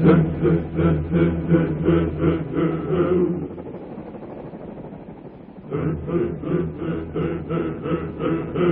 Thank you.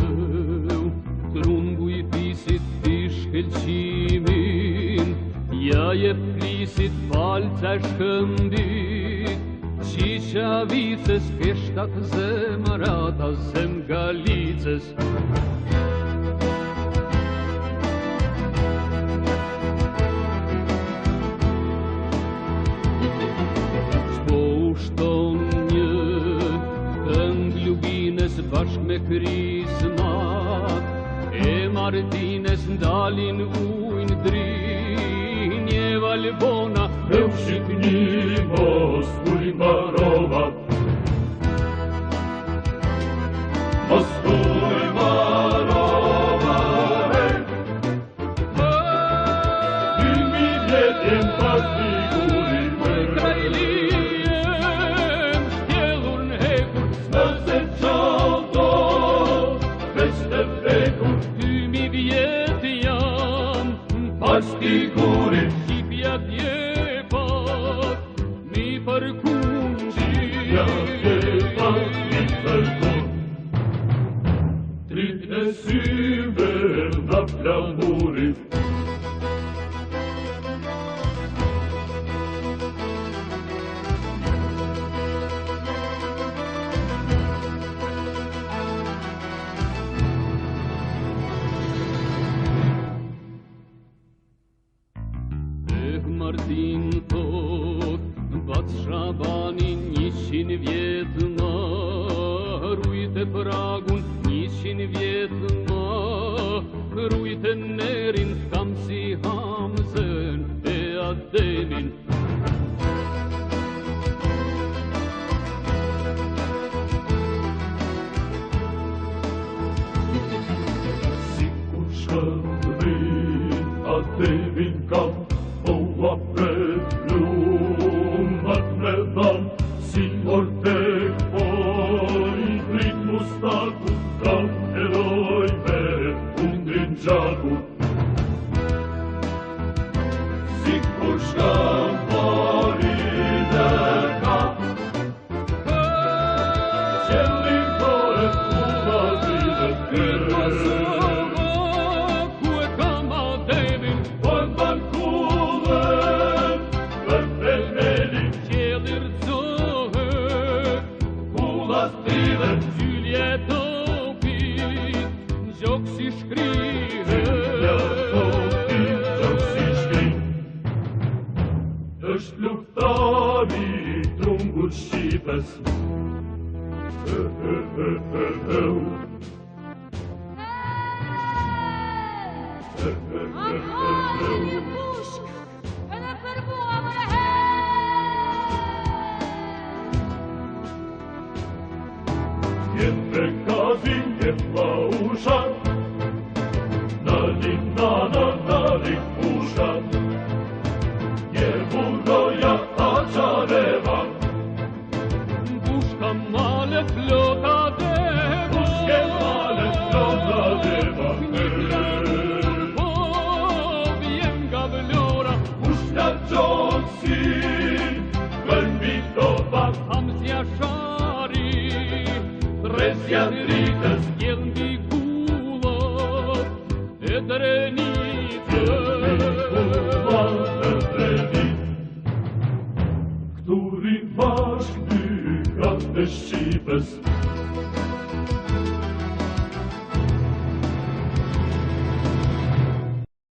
thëu Trungu i fisit fish këllqimin Ja je flisit palca shkëndit. Qiqa vicës, peshtat zemrat, azem galicës. Ранен уйн дрине вальбона, Рывшик небос кульбарова. Москва. Thank you. Mi përkunqi Ja vjepa i përkur Trit e syve Nga flamurit Eh Martin thot, Potrzebanin nisin wiedna, ruj te pragun, nisin wiedna, ruj ten nerin, kam si hamzen, e adenin. Si kushkëndri, adenin Get the coffee, get low. Ρούσα. Να λυνά, να να λυπούσα. Γερβουλόγια θα τσαρεύα. Μπούσκα μάλε φλότα Yeah, three, three. des Schiffes